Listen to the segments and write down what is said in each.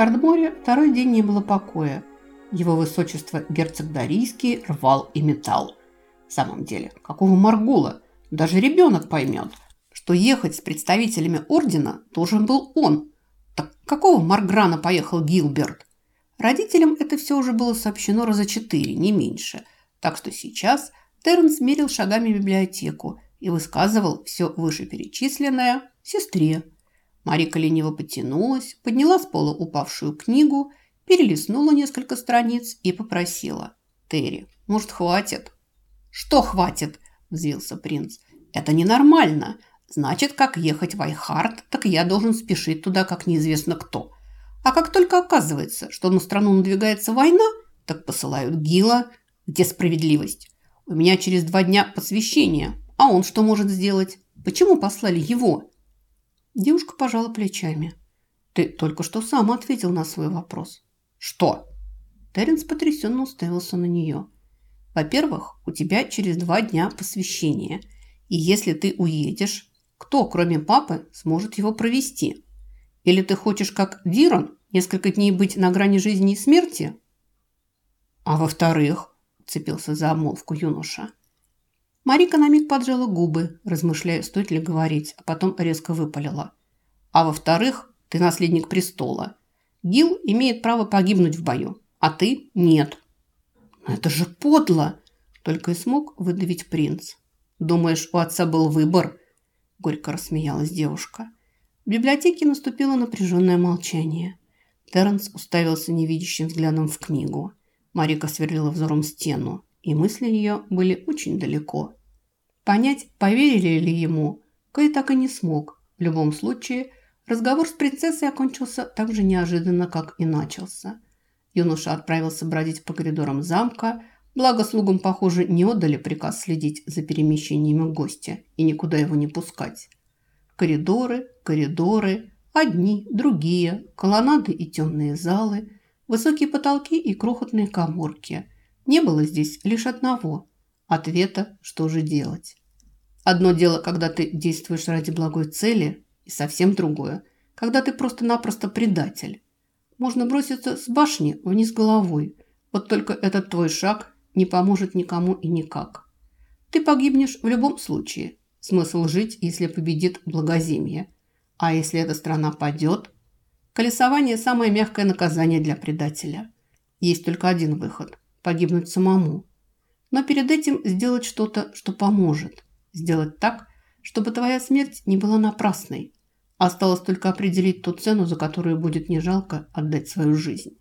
Кардморе второй день не было покоя. Его высочество герцог Дарийский рвал и металл. В самом деле, какого Маргула? Даже ребенок поймет, что ехать с представителями ордена должен был он. Так какого Марграна поехал Гилберт? Родителям это все уже было сообщено раза четыре, не меньше. Так что сейчас Терренс мерил шагами библиотеку и высказывал все вышеперечисленное сестре. Марика лениво потянулась, подняла с пола упавшую книгу, перелистнула несколько страниц и попросила. «Терри, может, хватит?» «Что хватит?» – взвился принц. «Это ненормально. Значит, как ехать в Айхард, так я должен спешить туда, как неизвестно кто. А как только оказывается, что на страну надвигается война, так посылают Гила. Где справедливость? У меня через два дня посвящение, а он что может сделать? Почему послали его?» Девушка пожала плечами. «Ты только что сам ответил на свой вопрос». «Что?» Теренс потрясенно уставился на нее. «Во-первых, у тебя через два дня посвящение. И если ты уедешь, кто, кроме папы, сможет его провести? Или ты хочешь, как Дирон, несколько дней быть на грани жизни и смерти?» «А во-вторых», – цепился за омолвку юноша. Марика на миг поджала губы, размышляя, стоит ли говорить, а потом резко выпалила. «А во-вторых, ты наследник престола. Гил имеет право погибнуть в бою, а ты – нет». «Но это же подло!» – только и смог выдавить принц. «Думаешь, у отца был выбор?» – горько рассмеялась девушка. В библиотеке наступило напряженное молчание. Терренс уставился невидящим взглядом в книгу. Марика сверлила взором стену, и мысли ее были очень далеко. Понять, поверили ли ему, Кэй так и не смог. В любом случае, разговор с принцессой окончился так же неожиданно, как и начался. Юноша отправился бродить по коридорам замка, благо слугам, похоже, не отдали приказ следить за перемещениями гостя и никуда его не пускать. Коридоры, коридоры, одни, другие, колоннады и темные залы, высокие потолки и крохотные коморки – не было здесь лишь одного – ответа, что же делать. Одно дело, когда ты действуешь ради благой цели, и совсем другое, когда ты просто-напросто предатель. Можно броситься с башни вниз головой, вот только этот твой шаг не поможет никому и никак. Ты погибнешь в любом случае. Смысл жить, если победит благоземье. А если эта страна падет? Колесование – самое мягкое наказание для предателя. Есть только один выход погибнуть самому. Но перед этим сделать что-то, что поможет. Сделать так, чтобы твоя смерть не была напрасной. Осталось только определить ту цену, за которую будет не жалко отдать свою жизнь.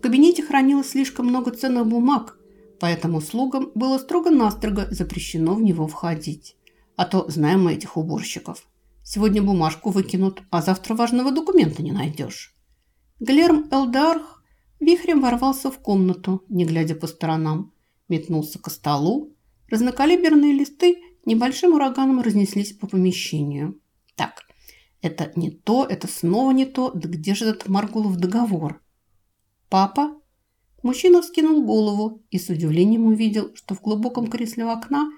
Кабинете хранилось слишком много ценных бумаг, поэтому слугам было строго-настрого запрещено в него входить. А то знаем мы этих уборщиков. Сегодня бумажку выкинут, а завтра важного документа не найдешь. Глерм Элдарх вихрем ворвался в комнату, не глядя по сторонам, метнулся к столу. Разнокалиберные листы небольшим ураганом разнеслись по помещению. Так, это не то, это снова не то. Да где же этот Маргулов договор? «Папа?» Мужчина вскинул голову и с удивлением увидел, что в глубоком кресле у окна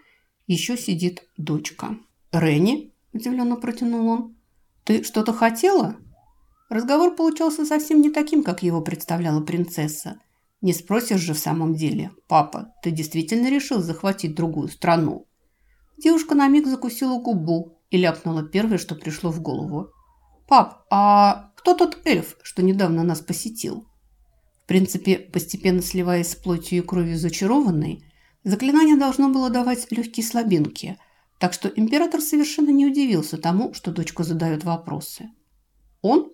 еще сидит дочка. «Ренни?» – удивленно протянул он. «Ты что-то хотела?» Разговор получался совсем не таким, как его представляла принцесса. Не спросишь же в самом деле, «Папа, ты действительно решил захватить другую страну?» Девушка на миг закусила губу и ляпнула первое, что пришло в голову. «Пап, а кто тот эльф, что недавно нас посетил?» В принципе, постепенно сливаясь с плотью и кровью зачарованной, заклинание должно было давать легкие слабинки, так что император совершенно не удивился тому, что дочка задает вопросы. «Он?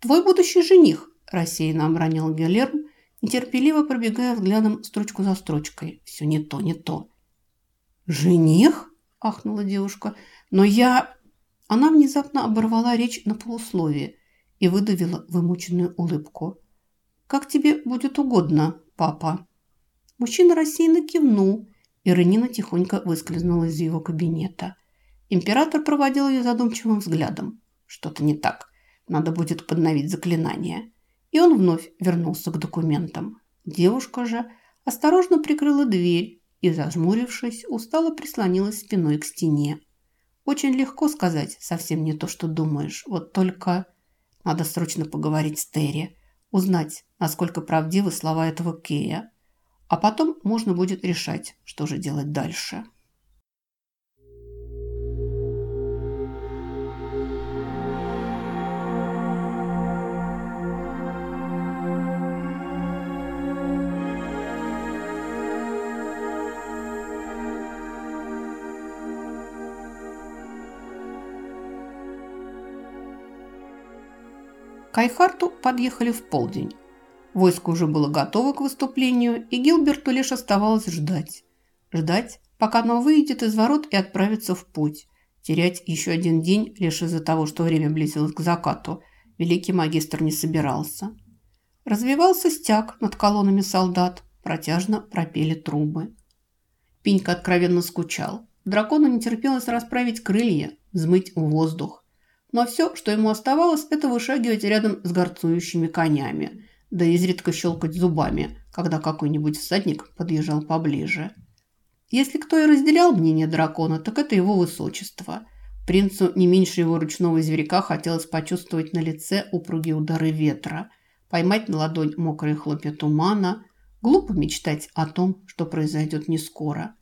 Твой будущий жених?» – рассеянно обронил Гелерм, нетерпеливо пробегая взглядом строчку за строчкой. «Все не то, не то». «Жених?» – ахнула девушка. «Но я...» Она внезапно оборвала речь на полусловие и выдавила вымученную улыбку. «Как тебе будет угодно, папа». Мужчина рассеянно кивнул, и Ренина тихонько выскользнула из его кабинета. Император проводил ее задумчивым взглядом. Что-то не так. Надо будет подновить заклинание. И он вновь вернулся к документам. Девушка же осторожно прикрыла дверь и, зажмурившись, устало прислонилась спиной к стене. Очень легко сказать совсем не то, что думаешь. Вот только надо срочно поговорить с Терри, узнать, насколько правдивы слова этого Кея. А потом можно будет решать, что же делать дальше. К Айхарту подъехали в полдень. Войско уже было готово к выступлению, и Гилберту лишь оставалось ждать. Ждать, пока оно выйдет из ворот и отправится в путь. Терять еще один день лишь из-за того, что время близилось к закату, великий магистр не собирался. Развивался стяг над колоннами солдат, протяжно пропели трубы. Пинька откровенно скучал. Дракону не терпелось расправить крылья, взмыть воздух. Но все, что ему оставалось, это вышагивать рядом с горцующими конями, да изредка щелкать зубами, когда какой-нибудь всадник подъезжал поближе. Если кто и разделял мнение дракона, так это его высочество. Принцу не меньше его ручного зверька хотелось почувствовать на лице упругие удары ветра, поймать на ладонь мокрые хлопья тумана, глупо мечтать о том, что произойдет не скоро.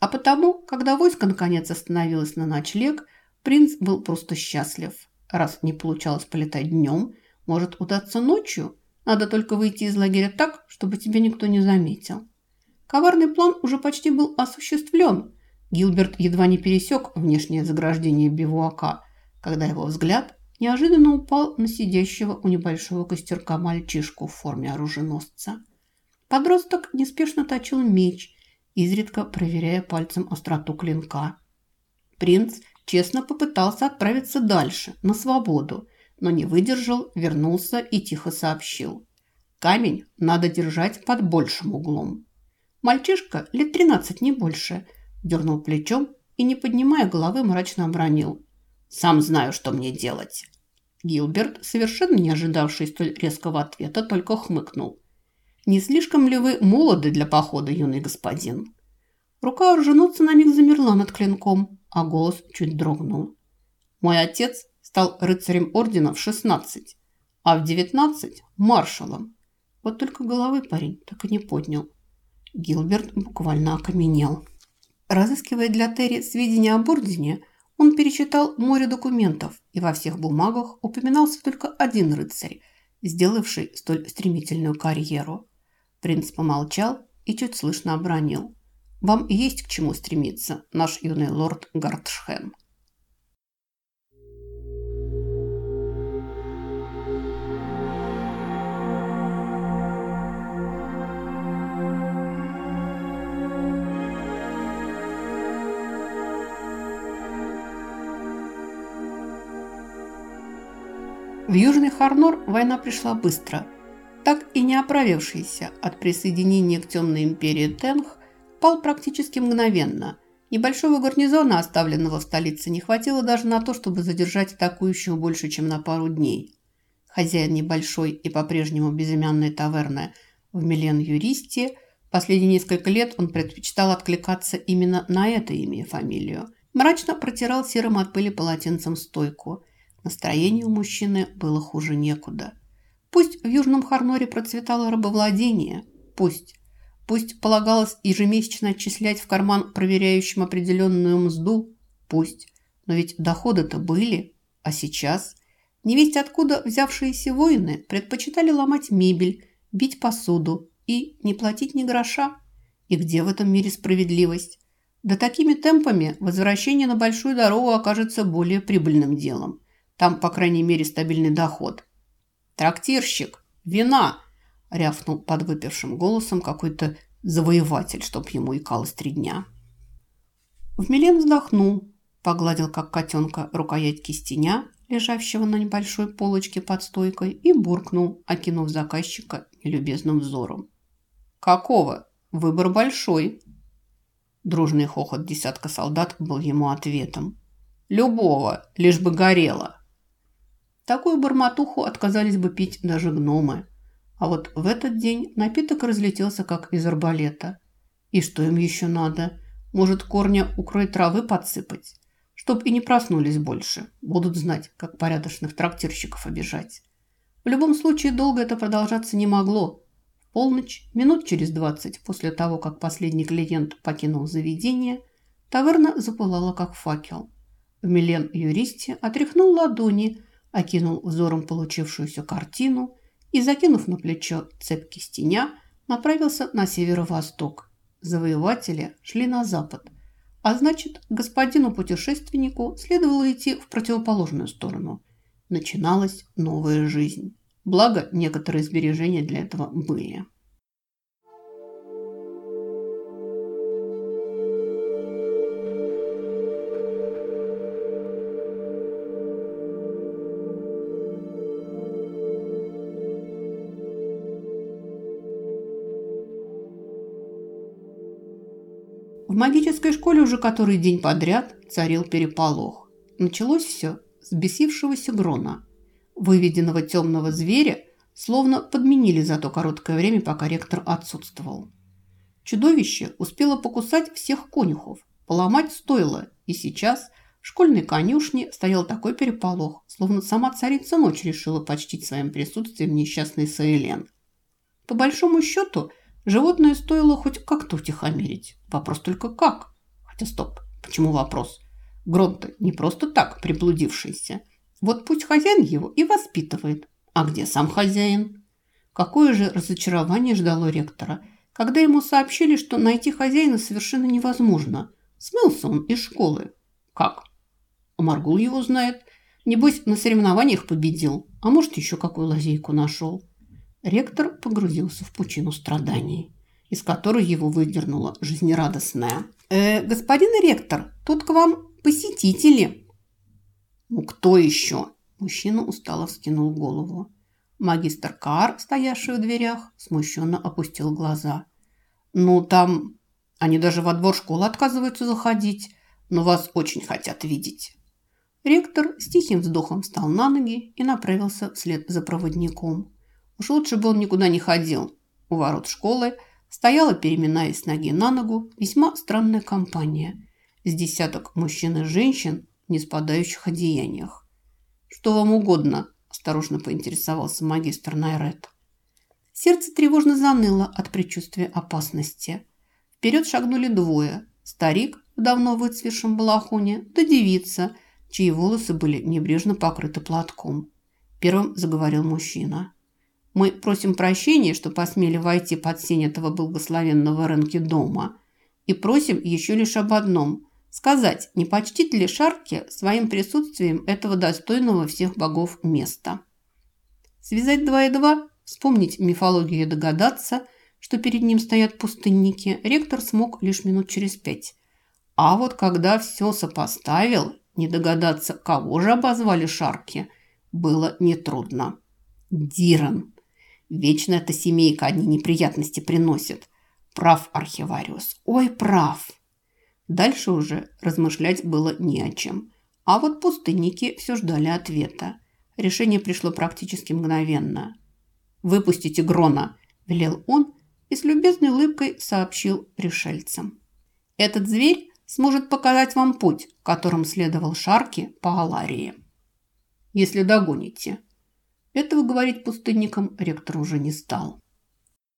А потому, когда войско наконец остановилось на ночлег, Принц был просто счастлив. Раз не получалось полетать днем, может удаться ночью. Надо только выйти из лагеря так, чтобы тебя никто не заметил. Коварный план уже почти был осуществлен. Гилберт едва не пересек внешнее заграждение бивуака, когда его взгляд неожиданно упал на сидящего у небольшого костерка мальчишку в форме оруженосца. Подросток неспешно точил меч, изредка проверяя пальцем остроту клинка. Принц – честно попытался отправиться дальше, на свободу, но не выдержал, вернулся и тихо сообщил. Камень надо держать под большим углом. Мальчишка, лет тринадцать, не больше, дернул плечом и, не поднимая головы, мрачно обронил. «Сам знаю, что мне делать». Гилберт, совершенно не ожидавший столь резкого ответа, только хмыкнул. «Не слишком ли вы молоды для похода, юный господин?» Рука оруженосца на миг замерла над клинком, а голос чуть дрогнул. Мой отец стал рыцарем ордена в 16, а в 19 – маршалом. Вот только головы парень так и не поднял. Гилберт буквально окаменел. Разыскивая для Терри сведения об ордене, он перечитал море документов, и во всех бумагах упоминался только один рыцарь, сделавший столь стремительную карьеру. Принц помолчал и чуть слышно обронил. Вам есть к чему стремиться, наш юный лорд Гартшхен. В Южный Харнор война пришла быстро. Так и не оправившийся от присоединения к Темной империи Тенх, пал практически мгновенно. Небольшого гарнизона, оставленного в столице, не хватило даже на то, чтобы задержать атакующего больше, чем на пару дней. Хозяин небольшой и по-прежнему безымянной таверны в Милен-Юристе последние несколько лет он предпочитал откликаться именно на это имя и фамилию. Мрачно протирал серым от пыли полотенцем стойку. Настроение у мужчины было хуже некуда. Пусть в Южном Харноре процветало рабовладение, пусть Пусть полагалось ежемесячно отчислять в карман проверяющим определенную мзду, пусть. Но ведь доходы-то были. А сейчас? Невесть откуда взявшиеся воины предпочитали ломать мебель, бить посуду и не платить ни гроша. И где в этом мире справедливость? Да такими темпами возвращение на большую дорогу окажется более прибыльным делом. Там, по крайней мере, стабильный доход. «Трактирщик! Вина!» рявкнул подвыпившим голосом какой-то завоеватель, чтоб ему икалось три дня. В Милен вздохнул, погладил, как котенка, рукоять кистеня, лежащего на небольшой полочке под стойкой, и буркнул, окинув заказчика нелюбезным взором. «Какого? Выбор большой!» Дружный хохот десятка солдат был ему ответом. «Любого, лишь бы горело!» Такую барматуху отказались бы пить даже гномы. А вот в этот день напиток разлетелся, как из арбалета. И что им еще надо? Может, корня укрой травы подсыпать? Чтоб и не проснулись больше. Будут знать, как порядочных трактирщиков обижать. В любом случае, долго это продолжаться не могло. В полночь, минут через двадцать после того, как последний клиент покинул заведение, таверна запылала, как факел. Милен юристе отряхнул ладони, окинул взором получившуюся картину и, закинув на плечо цепь кистеня, направился на северо-восток. Завоеватели шли на запад, а значит, господину-путешественнику следовало идти в противоположную сторону. Начиналась новая жизнь. Благо, некоторые сбережения для этого были. В магической школе уже который день подряд царил переполох. Началось все с бесившегося Грона. Выведенного темного зверя словно подменили за то короткое время, пока ректор отсутствовал. Чудовище успело покусать всех конюхов, поломать стойло, и сейчас в школьной конюшне стоял такой переполох, словно сама царица ночь решила почтить своим присутствием несчастный Саэлен. По большому счету – Животное стоило хоть как-то утихомирить. Вопрос только как. Хотя стоп, почему вопрос? Гром-то не просто так приблудившийся. Вот пусть хозяин его и воспитывает. А где сам хозяин? Какое же разочарование ждало ректора, когда ему сообщили, что найти хозяина совершенно невозможно. Смылся он из школы. Как? Маргул его знает. Небось, на соревнованиях победил. А может, еще какую лазейку нашел. Ректор погрузился в пучину страданий, из которой его выдернула жизнерадостная. «Э, «Господин ректор, тут к вам посетители». «Ну, кто еще?» Мужчина устало вскинул голову. Магистр Кар, стоявший в дверях, смущенно опустил глаза. «Ну, там... Они даже во двор школы отказываются заходить, но вас очень хотят видеть». Ректор с тихим вздохом встал на ноги и направился вслед за проводником. Уж лучше бы он никуда не ходил. У ворот школы стояла, переминаясь с ноги на ногу, весьма странная компания. С десяток мужчин и женщин в неспадающих одеяниях. «Что вам угодно?» – осторожно поинтересовался магистр Найрет. Сердце тревожно заныло от предчувствия опасности. Вперед шагнули двое. Старик в давно выцветшем балахоне, да девица, чьи волосы были небрежно покрыты платком. Первым заговорил мужчина. Мы просим прощения, что посмели войти под сень этого благословенного рынки дома. И просим еще лишь об одном – сказать, не почтит ли Шарки своим присутствием этого достойного всех богов места. Связать два и два, вспомнить мифологию и догадаться, что перед ним стоят пустынники, ректор смог лишь минут через пять. А вот когда все сопоставил, не догадаться, кого же обозвали Шарки, было нетрудно. Диран. Вечно эта семейка одни неприятности приносит. Прав архивариус. Ой, прав. Дальше уже размышлять было не о чем. А вот пустынники все ждали ответа. Решение пришло практически мгновенно. «Выпустите Грона», – велел он и с любезной улыбкой сообщил пришельцам. «Этот зверь сможет показать вам путь, которым следовал Шарки по Аларии. Если догоните». Этого говорить пустынникам ректор уже не стал.